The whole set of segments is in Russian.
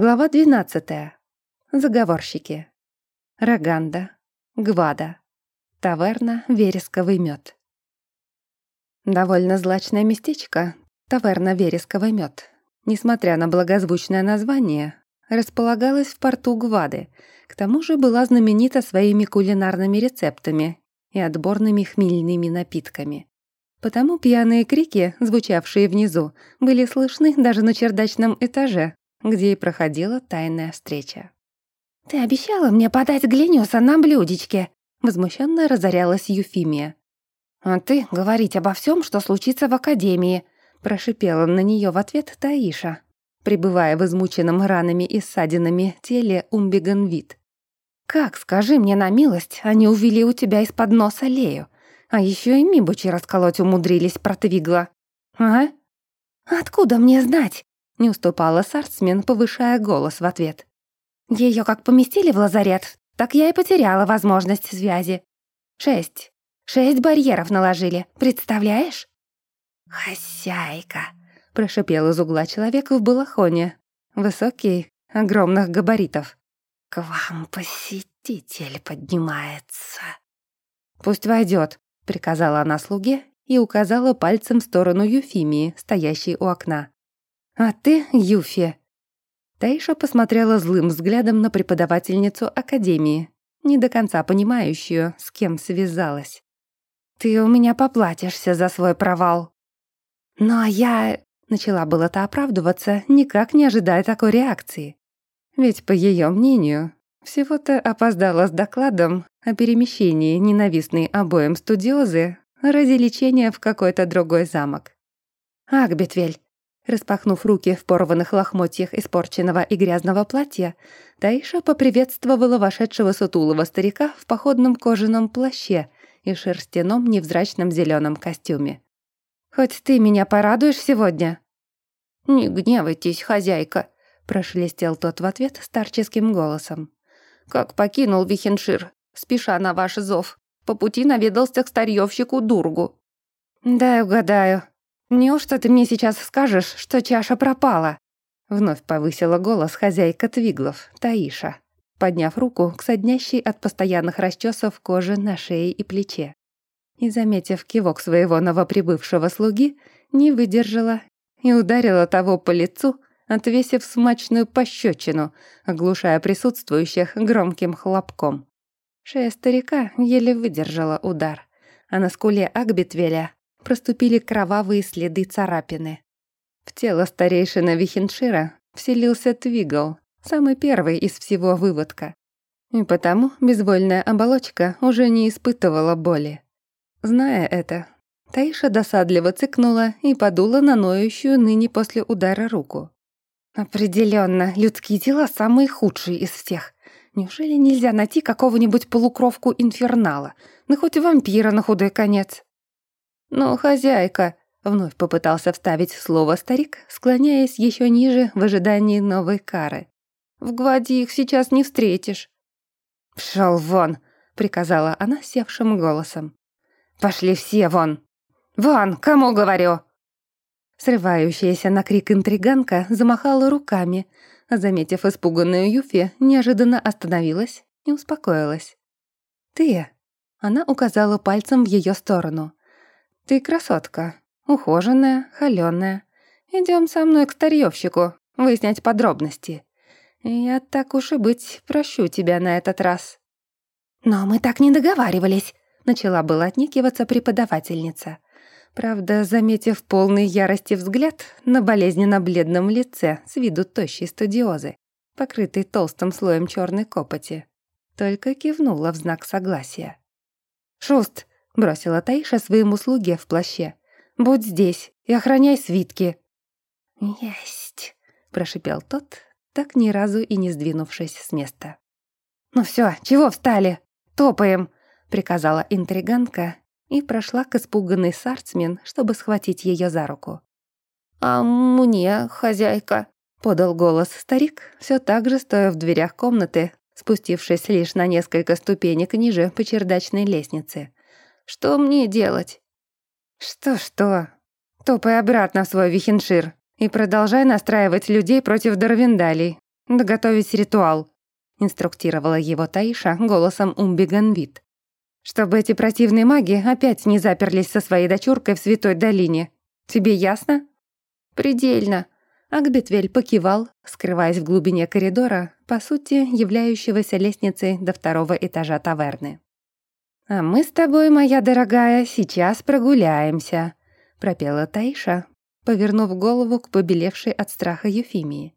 Глава 12. Заговорщики. Роганда. Гвада. Таверна «Вересковый мед». Довольно злачное местечко, таверна «Вересковый мед», несмотря на благозвучное название, располагалась в порту Гвады, к тому же была знаменита своими кулинарными рецептами и отборными хмельными напитками. Потому пьяные крики, звучавшие внизу, были слышны даже на чердачном этаже, где и проходила тайная встреча. «Ты обещала мне подать Гленюса на блюдечке!» Возмущенно разорялась Юфимия. «А ты говорить обо всем, что случится в Академии», прошипела на нее в ответ Таиша, пребывая в измученном ранами и ссадинами теле Умбиган вид. «Как, скажи мне на милость, они увели у тебя из-под носа Лею, а еще и Мибучи расколоть умудрились протвигла. А? Откуда мне знать? Не уступала Сарцмен, повышая голос в ответ. Ее как поместили в лазарет, так я и потеряла возможность связи. Шесть. Шесть барьеров наложили, представляешь? «Хозяйка!» — прошипел из угла человек в балахоне. Высокий, огромных габаритов. «К вам посетитель поднимается». «Пусть войдет», приказала она слуге и указала пальцем в сторону Юфимии, стоящей у окна. «А ты, Юфи!» Таиша посмотрела злым взглядом на преподавательницу академии, не до конца понимающую, с кем связалась. «Ты у меня поплатишься за свой провал». «Ну а я...» — начала было-то оправдываться, никак не ожидая такой реакции. Ведь, по ее мнению, всего-то опоздала с докладом о перемещении ненавистной обоим студиозы ради лечения в какой-то другой замок. Акбетвель, распахнув руки в порванных лохмотьях испорченного и грязного платья, Таиша поприветствовала вошедшего сутулого старика в походном кожаном плаще и шерстяном невзрачном зеленом костюме. «Хоть ты меня порадуешь сегодня?» «Не гневайтесь, хозяйка», — прошелестел тот в ответ старческим голосом. Как покинул Вихеншир, спеша на ваш зов, по пути наведался к старьёвщику Дургу. «Дай угадаю. Неужто ты мне сейчас скажешь, что чаша пропала?» Вновь повысила голос хозяйка Твиглов, Таиша, подняв руку к соднящей от постоянных расчесов кожи на шее и плече. И, заметив кивок своего новоприбывшего слуги, не выдержала и ударила того по лицу, отвесив смачную пощечину, оглушая присутствующих громким хлопком. Шея старика еле выдержала удар, а на скуле Агбитвеля проступили кровавые следы царапины. В тело старейшины Вихеншира вселился Твигл, самый первый из всего выводка. И потому безвольная оболочка уже не испытывала боли. Зная это, Таиша досадливо цыкнула и подула на ноющую ныне после удара руку. Определенно, людские тела самые худшие из всех. Неужели нельзя найти какого-нибудь полукровку инфернала? Ну, хоть вампира на худой конец. «Ну, хозяйка», — вновь попытался вставить слово старик, склоняясь еще ниже в ожидании новой кары. «В гвади их сейчас не встретишь». «Пшёл вон», — приказала она севшим голосом. «Пошли все вон!» «Вон, кому говорю!» Срывающаяся на крик интриганка замахала руками, а, заметив испуганную Юфи, неожиданно остановилась и успокоилась. «Ты!» — она указала пальцем в ее сторону. «Ты красотка, ухоженная, холёная. Идем со мной к старьёвщику, выяснять подробности. Я так уж и быть прощу тебя на этот раз». «Но мы так не договаривались», — начала была отнекиваться преподавательница. Правда, заметив полный ярости взгляд на болезненно-бледном лице с виду тощей студиозы, покрытой толстым слоем черной копоти, только кивнула в знак согласия. «Шуст!» — бросила Таиша своему слуге в плаще. «Будь здесь и охраняй свитки!» «Есть!» — прошипел тот, так ни разу и не сдвинувшись с места. «Ну все, чего встали? Топаем!» — приказала интриганка и прошла к испуганной Сарцмен, чтобы схватить ее за руку. «А мне, хозяйка?» — подал голос старик, все так же стоя в дверях комнаты, спустившись лишь на несколько ступенек ниже по чердачной лестнице. «Что мне делать?» «Что-что? Топай обратно в свой вихеншир и продолжай настраивать людей против Дарвиндалей. «Доготовить ритуал», — инструктировала его Таиша голосом Умбиганвит. «Чтобы эти противные маги опять не заперлись со своей дочуркой в Святой Долине. Тебе ясно?» «Предельно», Акбетвель покивал, скрываясь в глубине коридора, по сути, являющегося лестницей до второго этажа таверны. «А мы с тобой, моя дорогая, сейчас прогуляемся», — пропела Таиша, повернув голову к побелевшей от страха Ефимии.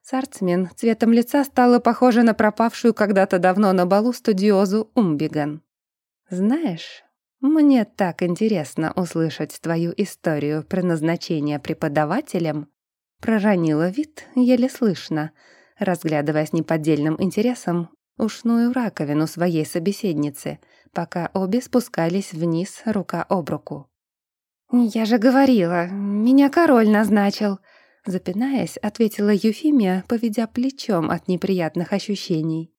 Сарцмен цветом лица стала похожа на пропавшую когда-то давно на балу студиозу Умбиган. «Знаешь, мне так интересно услышать твою историю про назначение преподавателем», проронила вид еле слышно, разглядывая с неподдельным интересом ушную раковину своей собеседницы, пока обе спускались вниз рука об руку. «Я же говорила, меня король назначил», запинаясь, ответила Юфимия, поведя плечом от неприятных ощущений.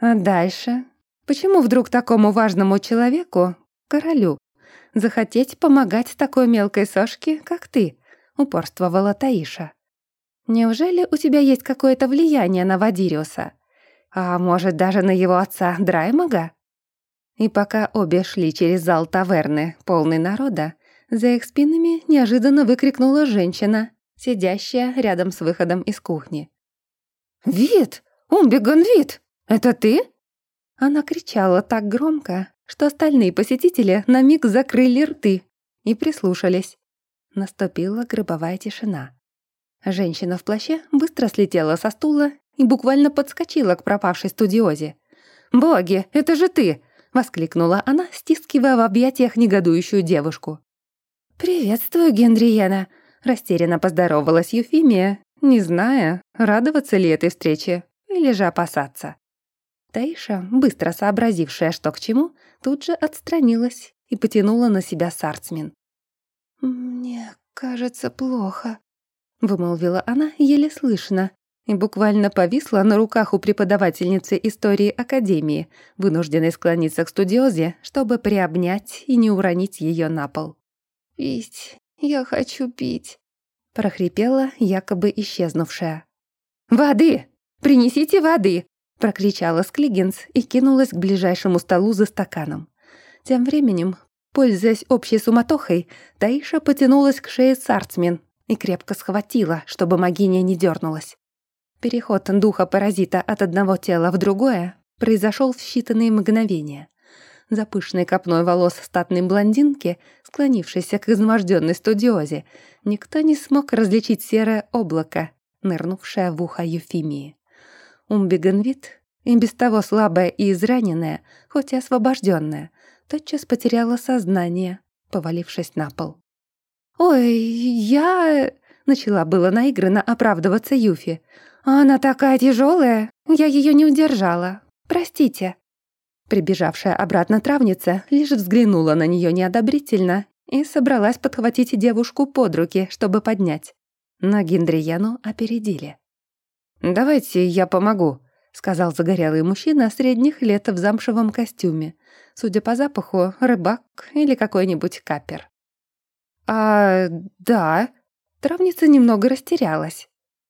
«А дальше? Почему вдруг такому важному человеку, королю, захотеть помогать такой мелкой сошке, как ты?» упорствовала Таиша. «Неужели у тебя есть какое-то влияние на Вадириуса? А может, даже на его отца Драймага?» И пока обе шли через зал таверны, полный народа, за их спинами неожиданно выкрикнула женщина, сидящая рядом с выходом из кухни. «Вид! Умбиган Вид! Это ты?» Она кричала так громко, что остальные посетители на миг закрыли рты и прислушались. Наступила гробовая тишина. Женщина в плаще быстро слетела со стула и буквально подскочила к пропавшей студиозе. «Боги, это же ты!» — воскликнула она, стискивая в объятиях негодующую девушку. «Приветствую, Генриена!» — растерянно поздоровалась Юфимия, не зная, радоваться ли этой встрече или же опасаться. Таиша, быстро сообразившая, что к чему, тут же отстранилась и потянула на себя Сарцмин. «Мне кажется плохо», — вымолвила она еле слышно и буквально повисла на руках у преподавательницы истории Академии, вынужденной склониться к студиозе, чтобы приобнять и не уронить ее на пол. «Пить, я хочу пить», — прохрипела якобы исчезнувшая. «Воды! Принесите воды!» — прокричала Склигинс и кинулась к ближайшему столу за стаканом. Тем временем Пользуясь общей суматохой, Таиша потянулась к шее Сарцмин и крепко схватила, чтобы магиня не дернулась. Переход духа паразита от одного тела в другое произошел в считанные мгновения. За пышной копной волос статной блондинки, склонившейся к изможденной студиозе, никто не смог различить серое облако, нырнувшее в ухо Юфимии. Умбиганвит, и без того слабая и израненная, хоть и освобожденная, тотчас потеряла сознание, повалившись на пол. «Ой, я...» — начала было наигранно оправдываться Юфи. «Она такая тяжелая, я ее не удержала. Простите». Прибежавшая обратно травница лишь взглянула на нее неодобрительно и собралась подхватить девушку под руки, чтобы поднять. Но Гиндрияну опередили. «Давайте я помогу», — сказал загорелый мужчина средних лет в замшевом костюме, Судя по запаху, рыбак или какой-нибудь капер. «А, да». Травница немного растерялась.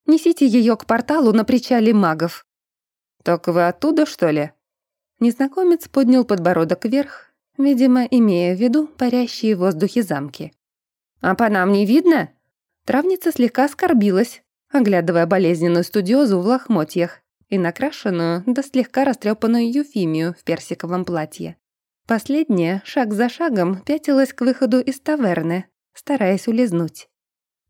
«Несите ее к порталу на причале магов». «Так вы оттуда, что ли?» Незнакомец поднял подбородок вверх, видимо, имея в виду парящие в воздухе замки. «А по нам не видно?» Травница слегка оскорбилась, оглядывая болезненную студиозу в лохмотьях и накрашенную, да слегка растрепанную Юфимию в персиковом платье. Последняя, шаг за шагом, пятилась к выходу из таверны, стараясь улизнуть.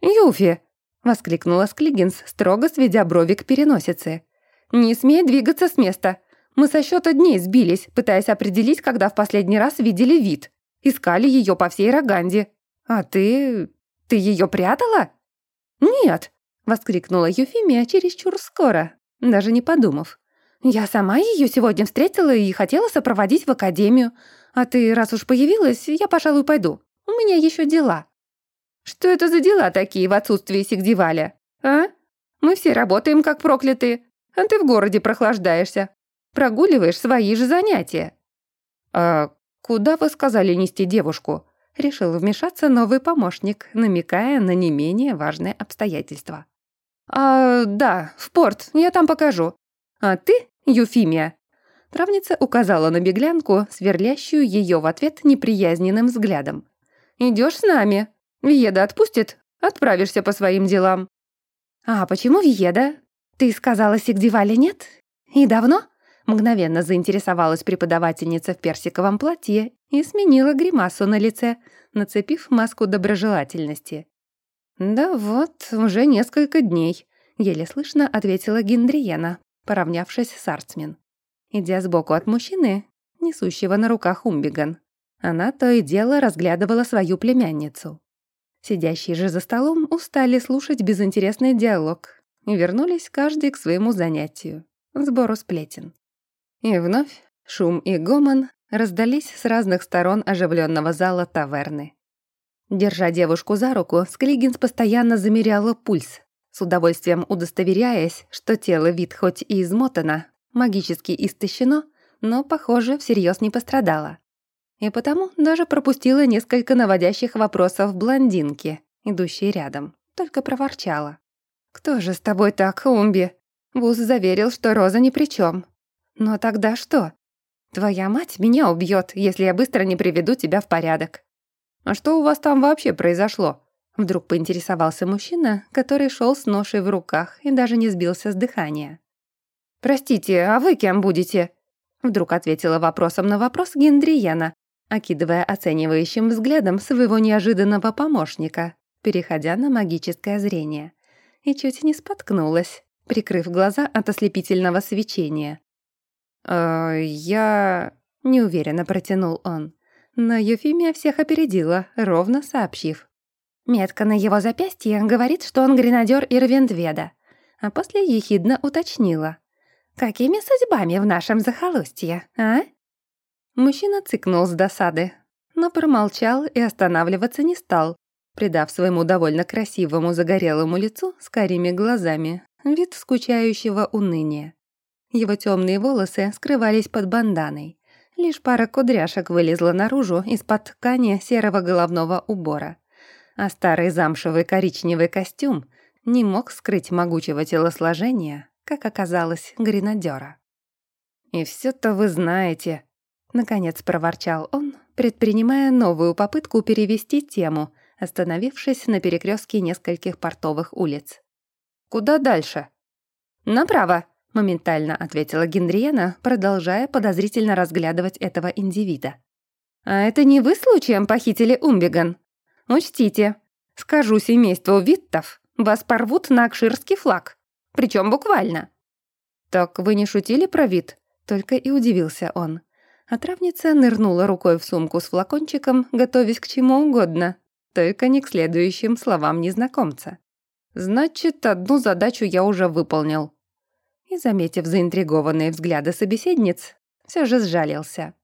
«Юфи!» — воскликнула Склигинс, строго сведя брови к переносице. «Не смей двигаться с места! Мы со счета дней сбились, пытаясь определить, когда в последний раз видели вид. Искали ее по всей Роганде. А ты... ты ее прятала?» «Нет!» — воскликнула Юфимия чересчур скоро, даже не подумав. Я сама ее сегодня встретила и хотела сопроводить в академию. А ты, раз уж появилась, я, пожалуй, пойду. У меня еще дела». «Что это за дела такие в отсутствии Сигдиваля, а? Мы все работаем как проклятые, а ты в городе прохлаждаешься. Прогуливаешь свои же занятия». «А куда вы сказали нести девушку?» Решил вмешаться новый помощник, намекая на не менее важное обстоятельство. «А, да, в порт, я там покажу. А ты, Юфимия?» Травница указала на беглянку, сверлящую ее в ответ неприязненным взглядом. «Идешь с нами. Виеда отпустит, отправишься по своим делам». «А почему Виеда? Ты сказала, Сигдивали нет? И давно?» Мгновенно заинтересовалась преподавательница в персиковом платье и сменила гримасу на лице, нацепив маску доброжелательности. «Да вот, уже несколько дней», — еле слышно ответила Гендриена, поравнявшись с Арцмин. Идя сбоку от мужчины, несущего на руках Умбиган, она то и дело разглядывала свою племянницу. Сидящие же за столом устали слушать безинтересный диалог и вернулись каждый к своему занятию — сбору сплетен. И вновь шум и гомон раздались с разных сторон оживленного зала таверны. Держа девушку за руку, Склигинс постоянно замеряла пульс, с удовольствием удостоверяясь, что тело вид хоть и измотано, магически истощено, но, похоже, всерьез не пострадало. И потому даже пропустила несколько наводящих вопросов блондинки, идущей рядом, только проворчала. «Кто же с тобой так, Умби?» Вуз заверил, что Роза ни при чем. «Но тогда что? Твоя мать меня убьет, если я быстро не приведу тебя в порядок». «А что у вас там вообще произошло?» Вдруг поинтересовался мужчина, который шел с ношей в руках и даже не сбился с дыхания. «Простите, а вы кем будете?» Вдруг ответила вопросом на вопрос Гендриена, окидывая оценивающим взглядом своего неожиданного помощника, переходя на магическое зрение. И чуть не споткнулась, прикрыв глаза от ослепительного свечения. «Э, «Я...» — неуверенно протянул он. Но Юфимия всех опередила, ровно сообщив. Метка на его запястье говорит, что он гренадер Ирвиндведа, а после ехидно уточнила. «Какими судьбами в нашем захолустье, а?» Мужчина цыкнул с досады, но промолчал и останавливаться не стал, придав своему довольно красивому загорелому лицу с карими глазами вид скучающего уныния. Его темные волосы скрывались под банданой. Лишь пара кудряшек вылезла наружу из-под ткани серого головного убора. А старый замшевый коричневый костюм не мог скрыть могучего телосложения, как оказалось, гренадера. «И все-то вы знаете», — наконец проворчал он, предпринимая новую попытку перевести тему, остановившись на перекрестке нескольких портовых улиц. «Куда дальше?» «Направо», — моментально ответила Генриена, продолжая подозрительно разглядывать этого индивида. «А это не вы случаем похитили Умбиган? Учтите, скажу семейству Виттов, вас порвут на акширский флаг, причем буквально». «Так вы не шутили про вид?» Только и удивился он. А травница нырнула рукой в сумку с флакончиком, готовясь к чему угодно, только не к следующим словам незнакомца. «Значит, одну задачу я уже выполнил», и, заметив заинтригованные взгляды собеседниц, все же сжалился.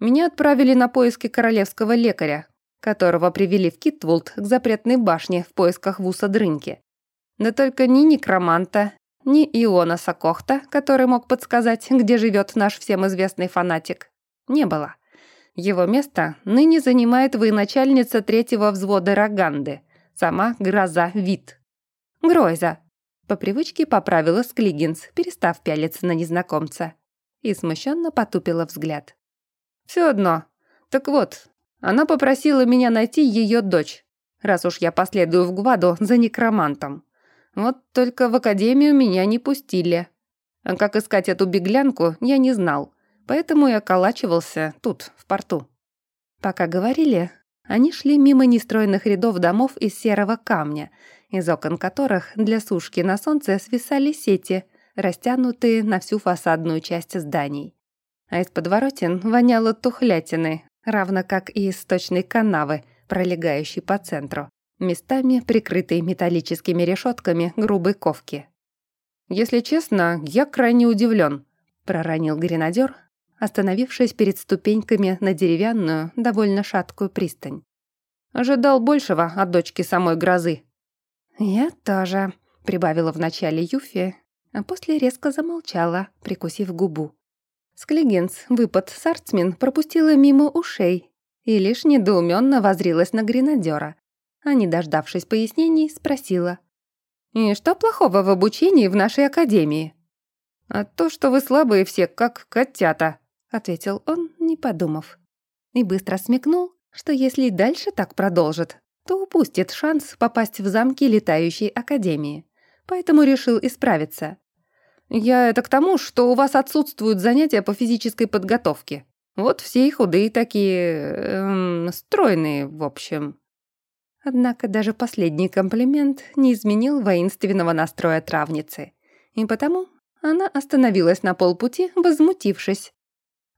Меня отправили на поиски королевского лекаря, которого привели в Китвулд к запретной башне в поисках Вуса Дрынки. Да только ни некроманта, ни Иона Сокохта, который мог подсказать, где живет наш всем известный фанатик, не было. Его место ныне занимает военачальница третьего взвода Роганды, сама Гроза Вит. Гройза, по привычке поправила Склигинс, перестав пялиться на незнакомца. И смущенно потупила взгляд. «Все одно. Так вот, она попросила меня найти ее дочь, раз уж я последую в Гваду за некромантом. Вот только в академию меня не пустили. А как искать эту беглянку, я не знал, поэтому я околачивался тут, в порту». Пока говорили, они шли мимо нестроенных рядов домов из серого камня, из окон которых для сушки на солнце свисали сети, растянутые на всю фасадную часть зданий. А из подворотен воняло тухлятины, равно как и из сточной канавы, пролегающей по центру, местами прикрытой металлическими решетками грубой ковки. «Если честно, я крайне удивлен», — проронил гренадер, остановившись перед ступеньками на деревянную, довольно шаткую пристань. Ожидал большего от дочки самой грозы. «Я тоже», — прибавила вначале Юфи, а после резко замолчала, прикусив губу. Склигенс, выпад Сарцмин, пропустила мимо ушей и лишь недоуменно возрилась на гренадера, а не дождавшись пояснений, спросила. И что плохого в обучении в нашей академии? А то, что вы слабые все, как котята, ответил он, не подумав. И быстро смекнул, что если дальше так продолжит, то упустит шанс попасть в замки летающей академии. Поэтому решил исправиться. Я это к тому, что у вас отсутствуют занятия по физической подготовке. Вот все и худые такие... Эм, стройные, в общем. Однако даже последний комплимент не изменил воинственного настроя травницы. И потому она остановилась на полпути, возмутившись.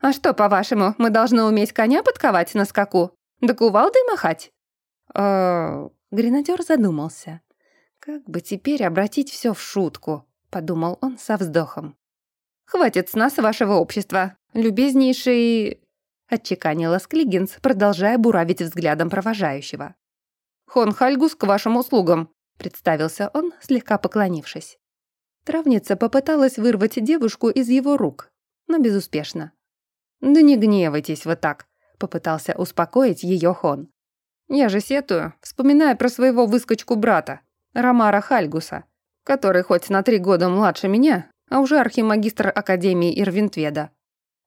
«А что, по-вашему, мы должны уметь коня подковать на скаку? Да кувалдой махать?» «Э-э...» Гренадер задумался. «Как бы теперь обратить все в шутку?» — подумал он со вздохом. «Хватит с нас вашего общества. Любезнейший...» — отчеканила Склигинс, продолжая буравить взглядом провожающего. «Хон Хальгус к вашим услугам», — представился он, слегка поклонившись. Травница попыталась вырвать девушку из его рук, но безуспешно. «Да не гневайтесь вы так», — попытался успокоить ее Хон. «Я же сетую, вспоминая про своего выскочку брата, Ромара Хальгуса, который хоть на три года младше меня, а уже архимагистр Академии Ирвинтведа».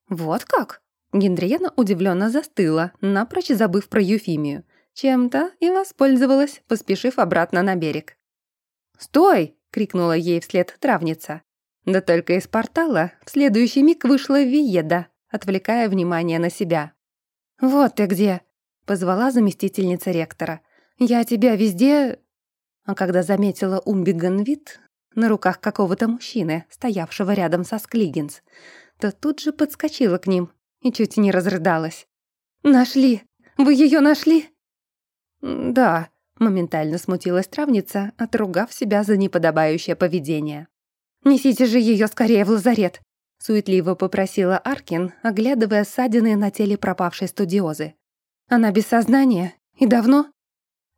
«Вот как?» Гендриена удивленно застыла, напрочь забыв про Юфимию — чем-то и воспользовалась, поспешив обратно на берег. «Стой!» — крикнула ей вслед травница. Да только из портала в следующий миг вышла Виеда, отвлекая внимание на себя. «Вот ты где!» — позвала заместительница ректора. «Я тебя везде...» А когда заметила Умбиган вид на руках какого-то мужчины, стоявшего рядом со Склигинс, то тут же подскочила к ним и чуть не разрыдалась. «Нашли! Вы ее нашли?» «Да», — моментально смутилась травница, отругав себя за неподобающее поведение. «Несите же ее скорее в лазарет», — суетливо попросила Аркин, оглядывая ссадины на теле пропавшей студиозы. «Она без сознания? И давно?»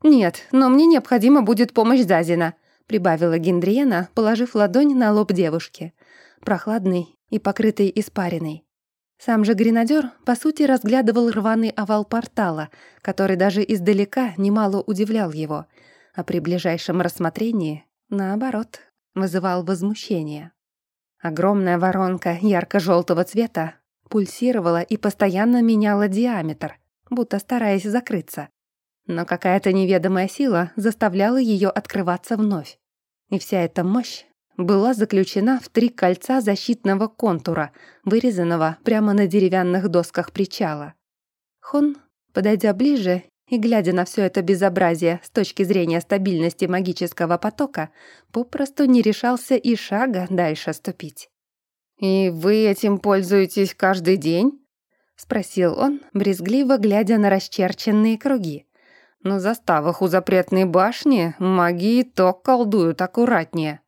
«Нет, но мне необходима будет помощь Зазина», — прибавила Гендриена, положив ладонь на лоб девушки, прохладный и покрытый испариной. Сам же гренадер, по сути, разглядывал рваный овал портала, который даже издалека немало удивлял его, а при ближайшем рассмотрении, наоборот, вызывал возмущение. Огромная воронка ярко-желтого цвета пульсировала и постоянно меняла диаметр, будто стараясь закрыться. Но какая-то неведомая сила заставляла ее открываться вновь. И вся эта мощь была заключена в три кольца защитного контура, вырезанного прямо на деревянных досках причала. Хон, подойдя ближе и глядя на все это безобразие с точки зрения стабильности магического потока, попросту не решался и шага дальше ступить. «И вы этим пользуетесь каждый день?» — спросил он, брезгливо глядя на расчерченные круги. «На заставах у запретной башни маги то колдуют аккуратнее».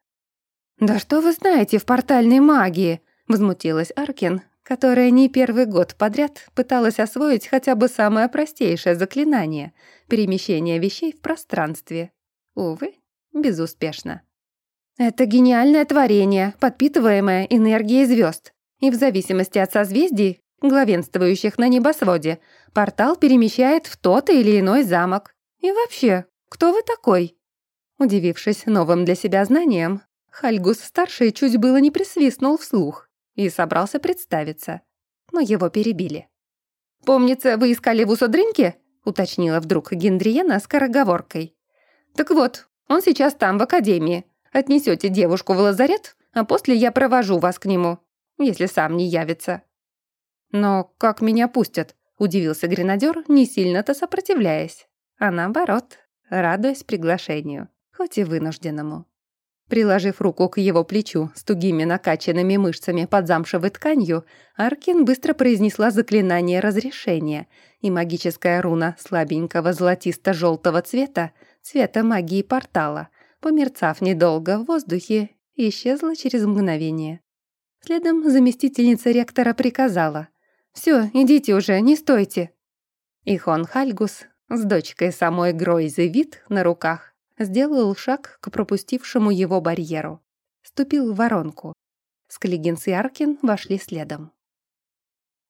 «Да что вы знаете в портальной магии?» — возмутилась Аркин, которая не первый год подряд пыталась освоить хотя бы самое простейшее заклинание — перемещение вещей в пространстве. Увы, безуспешно. «Это гениальное творение, подпитываемое энергией звезд, и в зависимости от созвездий, главенствующих на небосводе, портал перемещает в тот или иной замок. И вообще, кто вы такой?» Удивившись новым для себя знанием, Хальгус-старший чуть было не присвистнул вслух и собрался представиться, но его перебили. «Помнится, вы искали в Усодринке?» — уточнила вдруг Гендриена скороговоркой. «Так вот, он сейчас там, в академии. Отнесете девушку в лазарет, а после я провожу вас к нему, если сам не явится». «Но как меня пустят?» — удивился гренадер, не сильно-то сопротивляясь, а наоборот, радуясь приглашению, хоть и вынужденному. Приложив руку к его плечу с тугими накачанными мышцами под замшевой тканью, Аркин быстро произнесла заклинание разрешения, и магическая руна слабенького золотисто-желтого цвета, цвета магии портала, померцав недолго в воздухе, исчезла через мгновение. Следом заместительница ректора приказала «Все, идите уже, не стойте». И Хон Хальгус с дочкой самой Гройзы вид на руках сделал шаг к пропустившему его барьеру. Ступил в воронку. Склигинс и Аркин вошли следом.